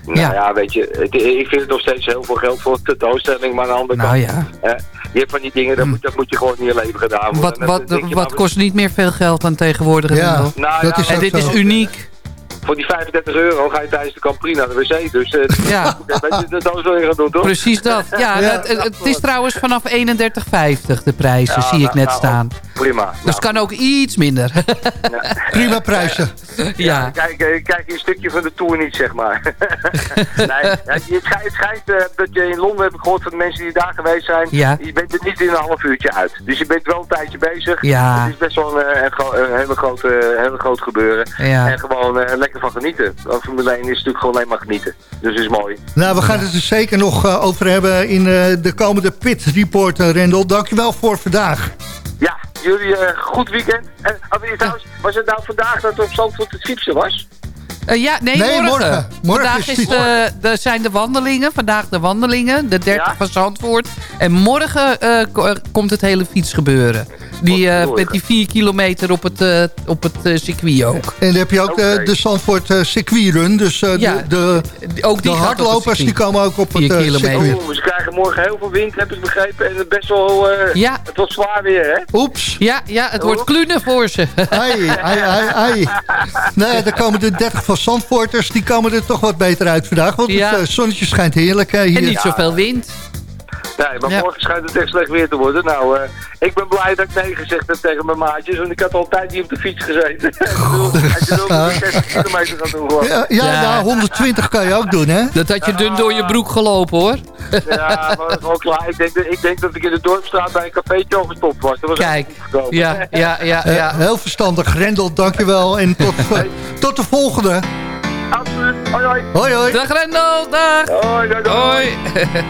Nou Ja. ja, weet je, het- ik vind het nog steeds heel veel geld voor een tentoonstelling, maar aan de andere Nou kant, ja. je hebt van die dingen, dat moet, dat moet je gewoon in je leven gedaan worden. Wat, wat, wat nou, kost niet meer veel geld dan tegenwoordig? Ja? Nou dat ja, is En dit is uniek. Voor die 35 euro ga je tijdens de Campri naar de wc, dus eh Ja. weet je, de tentoonstelling gaan doen, toch? Precies dat. Ja, Ja. Het, het- het is trouwens vanaf 31,50 de prijzen, Ja, zie ik nou, net nou, staan. Prima. Dus Nou, het kan ook iets minder. Prima prijzen. ja. Kijk, eh, kijk een stukje van de Tour niet, zeg maar. nee, ja, het schijnt, het schijnt eh, dat je in Londen, heb ik gehoord van de mensen die daar geweest zijn, Ja. je bent er niet in een half uurtje uit. Dus je bent wel een tijdje bezig. Ja. Het is best wel een, eh, een, hele, grote, hele groot gebeuren. Ja. En gewoon eh, lekker van genieten. Want Formule 1 is natuurlijk gewoon alleen maar genieten. Dus dat is mooi. Nou, we gaan het er zeker nog eh, over hebben in eh, de komende Pit Report, eh, Rendel. Dankjewel voor vandaag. Ja, jullie eh, goed weekend. En oh, trouwens, was het nou vandaag dat er op Zandvoort het fietsen was? Eh, ja, nee, Nee, morgen. morgen. Morgen Vandaag is de, de, zijn de wandelingen. Vandaag de wandelingen. De 30 Ja. van Zandvoort. En morgen ko- komt het hele fietsgebeuren. Die, eh, met die 4 kilometer op het, eh, op het eh, circuit ook. En dan heb je ook de, Oké. de Zandvoort circuitrun. Dus eh, Ja, de, de, Ook de die het hardlopers die komen ook op het Vier kilometer. circuit. Oh, ze krijgen morgen heel veel wind, heb ik begrepen. En het best wel, eh, Ja. het wordt zwaar weer, hè? Oeps. Ja, ja, het wordt klunen voor ze. Ai, ai, ai, ai. Nee, dan komen de 30 van Zandvoorters, die komen er toch wat beter uit vandaag. Want Ja. het zonnetje schijnt heerlijk hier. En niet zoveel wind. Nee, maar Ja. morgen schijnt het echt slecht weer te worden. Nou, eh, ik ben blij dat ik nee gezegd heb tegen mijn maatjes. Want ik had altijd niet op de fiets gezeten. Als je wil ik 60 kilometer gaan doen gewoon. Ja, ja, Ja. nou, 120 kan je ook doen, hè? Dat had je dun door je broek gelopen hoor. Ja, maar dat is klaar. Ik denk, dat- ik denk dat ik in de dorpstraat bij een cafeetje al gestopt was. Dat was Kijk. Ja, ja, ja, Eh, ja. heel verstandig. Rendel, dankjewel. En tot, eh, tot de volgende. Absoluut. Hoi, hoi. Hoi, hoi. Dag Rendel, dag. Hoi, hoi, hoi. Hoi.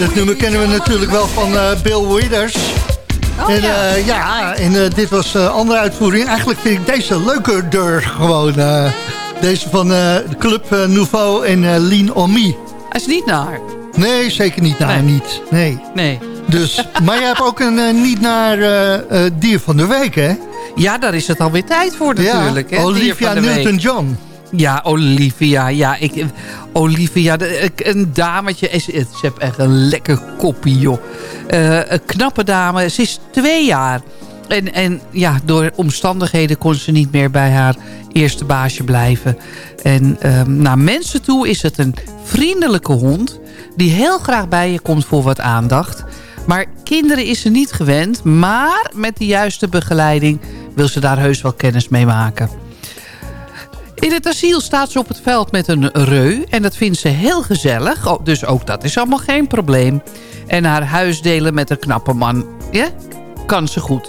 Dat nummer kennen we natuurlijk wel van eh, Bill Withers. Oh, en ja. ja, ja en eh, dit was een andere uitvoering. Eigenlijk vind ik deze leuker gewoon. eh, deze van eh, de Club eh, Nouveau en eh, Lean On Me. Hij is niet naar. Nee, zeker niet naar, Nee. niet. Nee. Nee. Dus, maar je hebt ook een eh, niet naar eh, eh, dier van de week, hè? Ja, daar is het alweer tijd voor natuurlijk. ja, hè, dier Olivia. Newton-John. Ja, Olivia. Ja, ik, Olivia, een dametje. Ze heeft echt een lekker koppie, joh. Eh, een knappe dame. Ze is twee jaar. En, en ja, door omstandigheden kon ze niet meer bij haar eerste baasje blijven. En ehm, naar mensen toe is het een vriendelijke hond... die heel graag bij je komt voor wat aandacht. Maar kinderen is ze niet gewend. Maar met de juiste begeleiding wil ze daar heus wel kennis mee maken. In het asiel staat ze op het veld met een reu. En dat vindt ze heel gezellig. Oh, Dus ook dat is allemaal geen probleem. En haar huis delen met een knappe man. Ja, kan ze goed.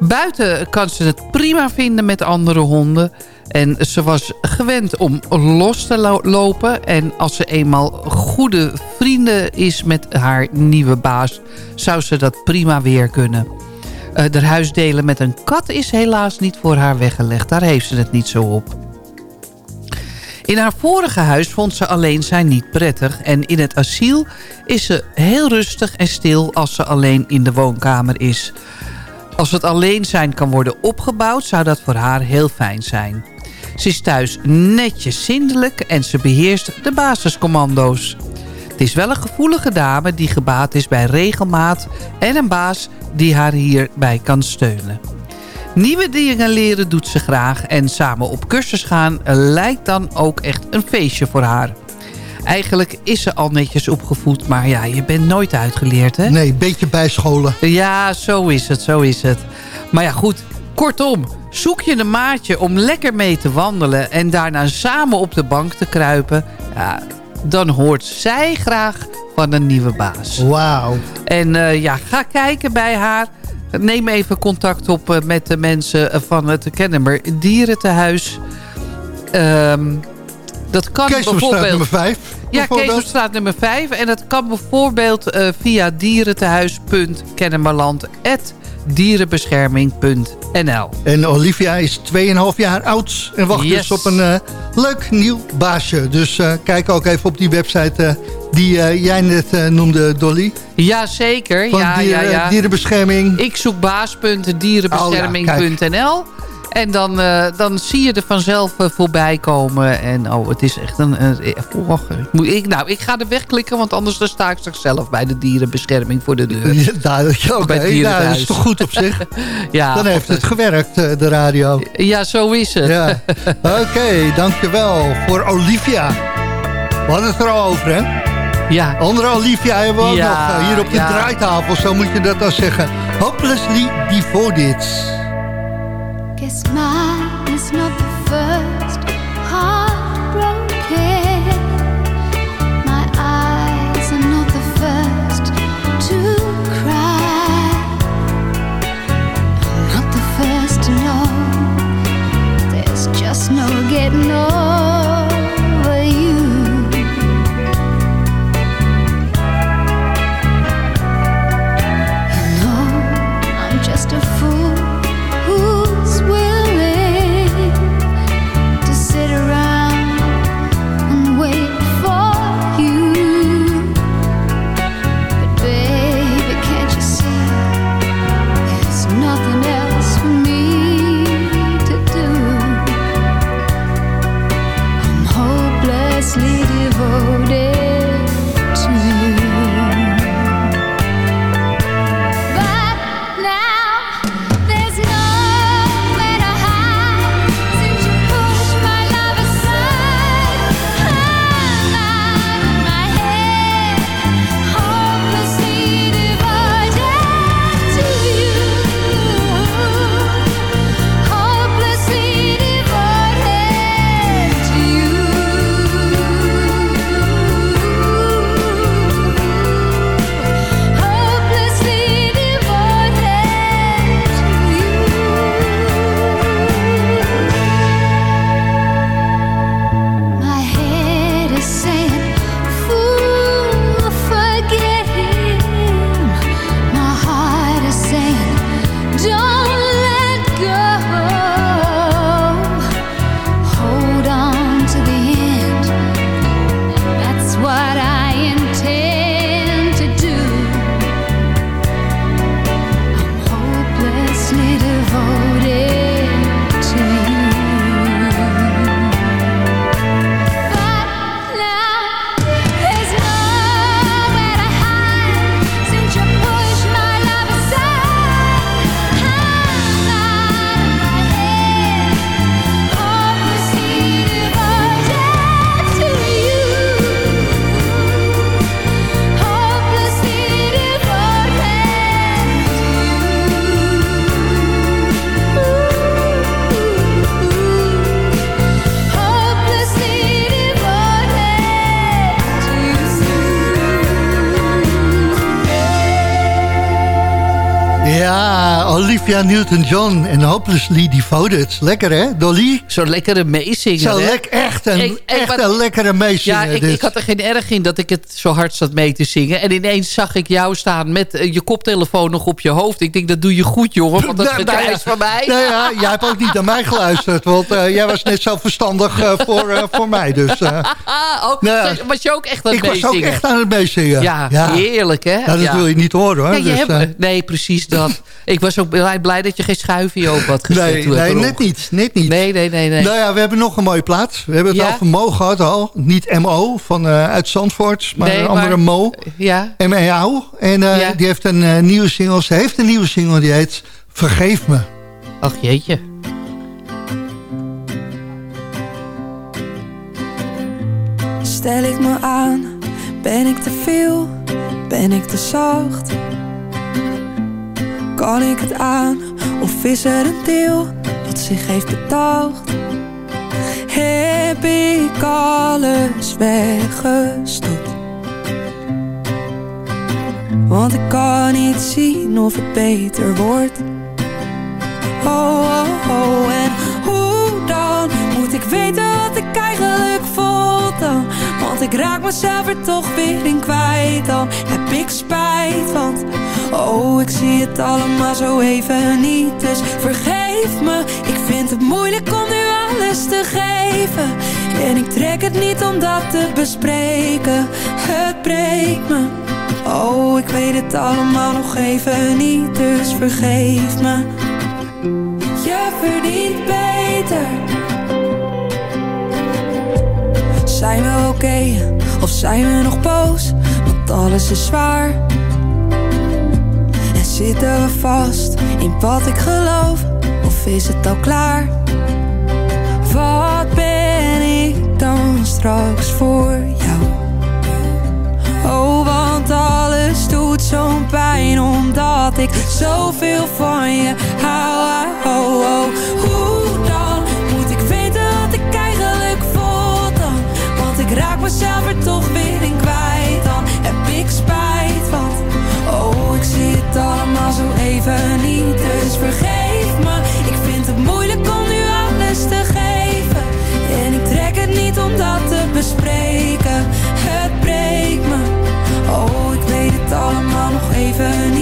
Buiten kan ze het prima vinden met andere honden. En ze was gewend om los te lo- lopen. En als ze eenmaal goede vrienden is met haar nieuwe baas... zou ze dat prima weer kunnen. Eh haar huis delen met een kat is helaas niet voor haar weggelegd. Daar heeft ze het niet zo op. In haar vorige huis vond ze alleen zijn niet prettig. En in het asiel is ze heel rustig en stil als ze alleen in de woonkamer is. Als het alleen zijn kan worden opgebouwd, zou dat voor haar heel fijn zijn. Ze is thuis netjes zindelijk en ze beheerst de basiscommando's. Het is wel een gevoelige dame die gebaat is bij regelmaat... en een baas die haar hierbij kan steunen. Nieuwe dingen leren doet ze graag en samen op cursus gaan lijkt dan ook echt een feestje voor haar. Eigenlijk is ze al netjes opgevoed, maar ja, je bent nooit uitgeleerd, hè? Nee, beetje bijscholen. Ja, zo is het, zo is het. Maar ja, goed, Kortom, zoek je een maatje om lekker mee te wandelen... en daarna samen op de bank te kruipen... Ja, dan hoort zij graag van een nieuwe baas. Wauw. En eh, ja, ga kijken bij haar. Neem even contact op eh, met de mensen van het Kennemer Dierentehuis. Ehm dat kan bijvoorbeeld... nummer 5. Ja, Keesomstraat nummer 5. En dat kan bijvoorbeeld eh, via dierentehuis.kennemerland.dierenbescherming.nl En Olivia is 2,5 jaar oud en wacht Yes. dus op een eh, leuk nieuw baasje. Dus eh, kijk ook even op die website eh, die jij net noemde, Dolly. Jazeker, Van ja, dieren- ja, ja. dierenbescherming. Ik zoek baas.dierenbescherming.nl En dan, eh, dan zie je er vanzelf eh, voorbij komen. En oh, het is echt een... een oh, ik moet, ik, nou, ik ga er wegklikken, want anders dan sta ik straks zelf bij de dierenbescherming voor de deur. Ja, nou, Oké, Bij het nou, dat is toch goed op zich. Ja, Dan heeft het gewerkt, eh, de radio. Ja, zo is het. Ja. Oké, dankjewel voor Olivia. We hadden het er al over, hè? Ja. Andere Olivia hebben we ook Ja, nog eh, hier op de ja. draaitafel. Zo moet je dat dan zeggen. Hopelessly devoted. Guess mine is not the first heartbroken. My eyes are not the first to cry. I'm not the first to know. There's just no getting over Olivia Newton-John en Hopelessly Devoted. Lekker hè, Dolly? Zo'n lekkere meezinger, Zo hè? lek, echt een, Ik- ik- echt wat- een lekkere Ja, meezinger. ik, dit. ik had er geen erg in dat ik het zo hard zat mee te zingen. En ineens zag ik jou staan met eh, je koptelefoon nog op je hoofd. Ik denk, dat doe je goed, jongen. Want dat Nou, nou ja. van mij. Nou ja, jij hebt ook niet naar mij geluisterd. Want eh, jij was net zo verstandig eh, voor, voor mij. Dus Ah, oh, Nou ja. was je ook echt aan het ik was ook meezingen? echt aan het meezingen. Ja, heerlijk, hè? Ja, dat Ja. wil je niet horen hoor. Ja, je Dus, hebt, nee, precies dat. Ik was ook blij, blij dat je geen schuifje open had gezet. nee, nee erop- net niet. Net niet. Nee, nee, nee. nee. Nou ja, we hebben nog een mooie plaat. We hebben het Ja? over Mo gehad al. Niet MO van, eh, uit Zandvoort, maar Nee, een andere maar- Mo. Ja, M.E.O. En eh, Ja. die heeft een eh, nieuwe single. Ze heeft een nieuwe single die heet Vergeef me. ach jeetje. Stel ik me aan, ben ik te veel, ben ik te zacht? Kan ik het aan of is er een deel wat zich heeft betaald? Heb ik alles weggestopt? Want ik kan niet zien of het beter wordt. Oh, oh, oh, en hoe dan? Moet ik weten wat ik eigenlijk voel dan? Want ik raak mezelf er toch weer in kwijt dan. Heb ik spijt, want oh, ik zie het allemaal zo even niet. Dus vergeef me, ik vind het moeilijk om nu alles te geven. En ik trek het niet om dat te bespreken. Het breekt me. Oh, ik weet het allemaal nog even niet, dus vergeef me. Je verdient beter. Zijn we oké of zijn we nog boos? Want alles is zwaar. En zitten we vast in wat ik geloof? Of is het al klaar? Wat ben ik dan straks voor jou? Oh, want alles doet zo'n pijn Omdat ik zoveel van je hou oh, oh. Hoe ik raak mezelf er toch weer in kwijt. Dan heb ik spijt Want oh, ik zie het allemaal zo even niet. Dus vergeef me Ik vind het moeilijk om nu alles te geven. En ik trek het niet om dat te bespreken. Het breekt me. Oh, ik weet het allemaal nog even niet,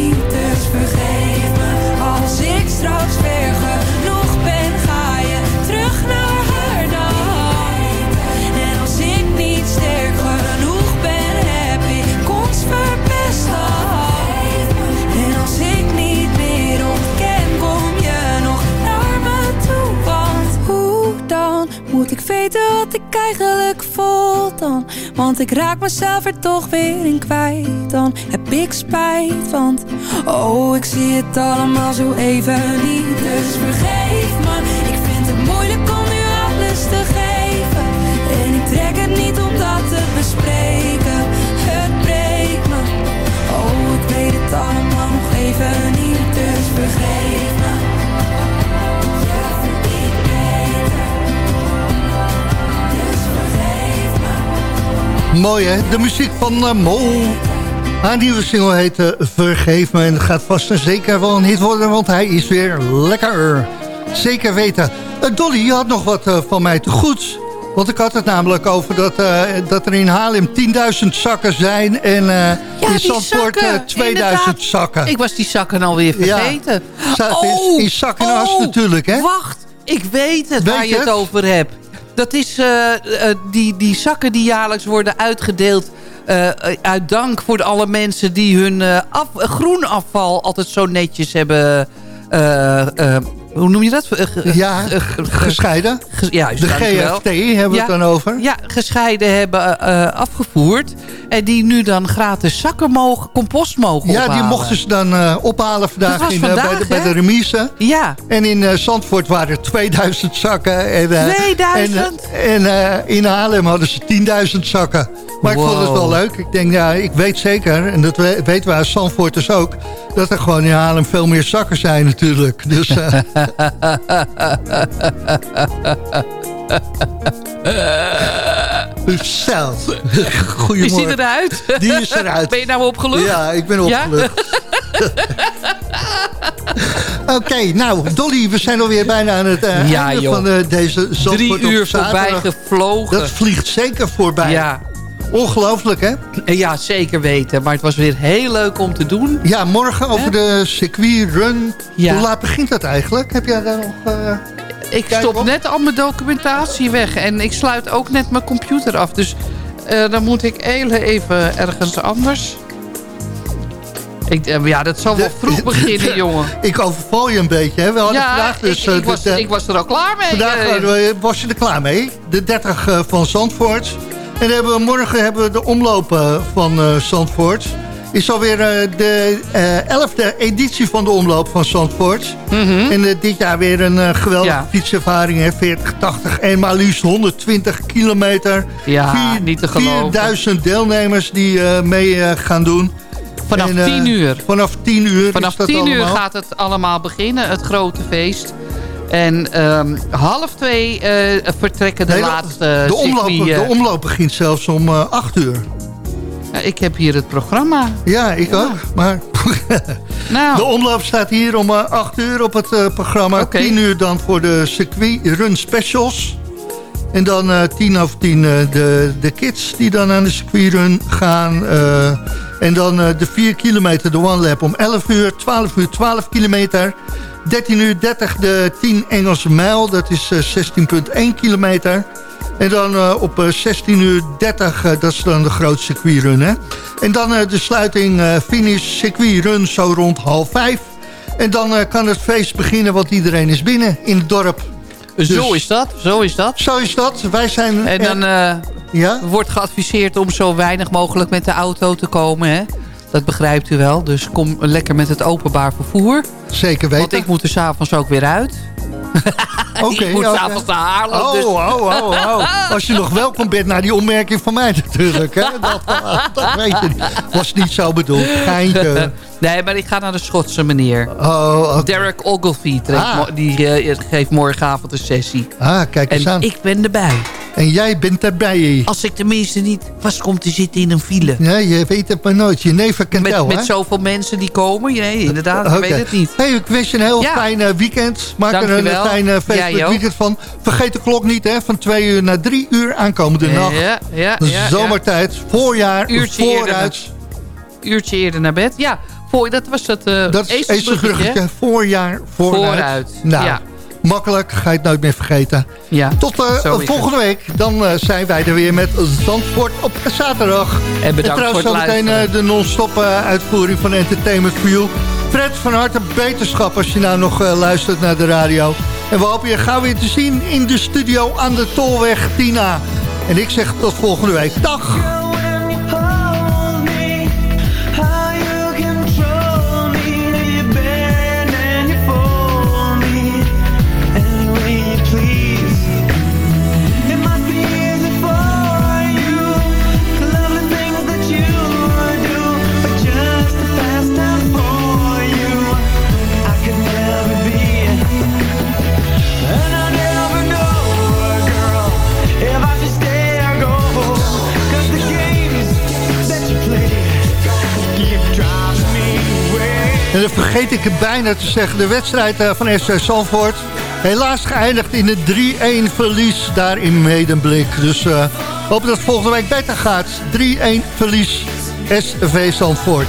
eigenlijk voel dan? Want ik raak mezelf er toch weer in kwijt Dan. Heb ik spijt, want oh ik zie het allemaal zo even niet. Dus vergeef me, Mooi hè, de muziek van uh, Mol. Haar nieuwe single heet eh, Vergeef me en het gaat vast en zeker wel een hit worden, want hij is weer lekker. Zeker weten. Eh, Dolly, je had nog wat van mij te goed. Want ik had het namelijk over dat, dat er in Haarlem 10.000 zakken zijn en in Zandvoort eh, zakken, 2000 inderdaad. zakken. Ik was die zakken alweer Ja. vergeten. Za- in- in zak en as natuurlijk, hè? Wacht, ik weet het Weet waar je je het het? over hebt. Dat is eh, eh, die, die zakken die jaarlijks worden uitgedeeld... eh, uit dank voor alle mensen die hun af, groenafval altijd zo netjes hebben... eh, eh, hoe noem je dat? Eh, Ja, ge- gescheiden. ge- juist, De. GFT hebben we Ja, het dan over. Ja, gescheiden hebben eh, afgevoerd. En die nu dan gratis zakken mogen, compost mogen Ja, die mochten ze dan eh, ophalen vandaag, in, eh, bij, de, bij de remise. Ja. En in eh, Zandvoort waren er 2000 zakken. En, eh, 2000? En, eh, en eh, in Haarlem hadden ze 10.000 zakken. Maar ik vond het wel leuk. Ik denk, ja, ik weet zeker, en dat we- weten we als Zandvoorters ook... dat er gewoon in Haarlem veel meer zakken zijn natuurlijk. Dus, eh, dus zo. Die Goedemorgen. ziet eruit. Die is eruit. Ben je nou opgelucht? Ja, ik ben Ja? opgelucht. Oké, nou, Dolly, we zijn alweer bijna aan het eh, Ja, einde joh. van eh, deze Zandvoort Drie uur voorbij gevlogen. Dat vliegt zeker voorbij. Ja. Ongelooflijk, hè? Ja, zeker weten. Maar het was weer heel leuk om te doen. Ja, morgen over de circuitrun. Ja. Hoe laat begint dat eigenlijk? Heb jij daar nog... eh, Ik stop op. net al mijn documentatie weg. En ik sluit ook net mijn computer af. Dus eh, dan moet ik heel even ergens anders. Ik, eh, ja, dat zal wel vroeg beginnen, jongen. Ik overval je een beetje, hè? We hadden Ja, vandaag dus... ik, eh, ik, was, de- ik was er al klaar mee. Vandaag Eh, was je er klaar mee. De 30 eh, van Zandvoort. En dan hebben we, morgen hebben we de omloop eh, van eh, Zandvoort. Is alweer eh, de 11e editie van de omloop van Zandvoort. En eh, dit jaar weer een geweldige Mhm. Ja. fietservaring. Hè? 40, 80 en maar liefst 120 kilometer. Ja, niet te geloven. 4000 deelnemers die mee gaan doen. Vanaf En, eh, 10 uur. Vanaf 10 uur Vanaf is dat 10 uur allemaal. gaat het allemaal beginnen, het grote feest. En ehm, half twee eh, vertrekken de Nee, laatste de, omloop, eh, de omloop begint zelfs om eh 8 uur. ja, ik heb hier het programma. Ja, ik ook. Maar Nou, de omloop staat hier om eh 8 uur op het programma. Oké. 10 uur dan voor de circuit run specials. En dan eh 10 over 10 eh, de, de kids die dan aan de circuitrun gaan. eh, en dan de 4 kilometer, de one lap om 11 uur. 12 uur 12 kilometer. 13 uur 30 de 10 Engelse mijl. Dat is eh, 16,1 kilometer. En dan op eh, 16 uur 30, eh, dat is dan de grootste circuitrun. Hè? En dan de sluiting finish circuitrun zo rond half vijf. En dan kan het feest beginnen, want iedereen is binnen in het dorp. Zo dus- is dat, zo is dat. Zo is dat. Wij zijn... En dan eh, ja? wordt geadviseerd om zo weinig mogelijk met de auto te komen. Hè? Dat begrijpt u wel. Dus kom lekker met het openbaar vervoer. Zeker weten. Want ik moet er s'avonds ook weer uit. Oké, ik moet oké. s'avonds naar Haarlem. Oh, dus- oh, oh, oh. Als je nog welkom bent naar die opmerking van mij natuurlijk. Hè? Dat, dat weet je niet. Was niet zo bedoeld. Geintje. Nee, maar ik ga naar de Schotse meneer. Oh. Derek Ogilvie Ah. die eh, geeft morgenavond een sessie. Ah, kijk eens En aan. ik ben erbij. En jij bent erbij. Als ik tenminste niet vast kom te zitten in een file. Nee, je weet het maar nooit. Je never kan Met, hè? met zoveel mensen die komen. Nee, inderdaad, ik weet het niet. Hey, ik wens je een heel Ja. fijn weekend. Maak er een fijn feestelijk weekend van. Vergeet de klok niet, hè? Van twee uur naar drie uur aankomende nacht. Ja, ja, ja, ja. Zomertijd, voorjaar, Uurtje eerder vooruit. Uurtje eerder naar bed. Ja, voor, dat was het uh, Dat is. Voorjaar, vooruit. Vooruit, Nou, ja. Makkelijk. Ga je het nooit meer vergeten. Ja, Tot is volgende week. Dan eh, zijn wij er weer met Zandvoort op zaterdag. En bedankt trouwens voor het zometeen luisteren. eh, de non-stop uitvoering van Entertainment for You. Fred, van harte beterschap als je nou nog luistert naar de radio. En we hopen je gauw weer te zien in de studio aan de Tolweg Tina. En ik zeg tot volgende week. Dag! En dan vergeet ik bijna te zeggen. De wedstrijd eh, van SC Zandvoort. Helaas geëindigd in een 3-1 verlies daar in Medemblik. Dus eh hopen dat het volgende week beter gaat. 3-1 verlies SV Zandvoort.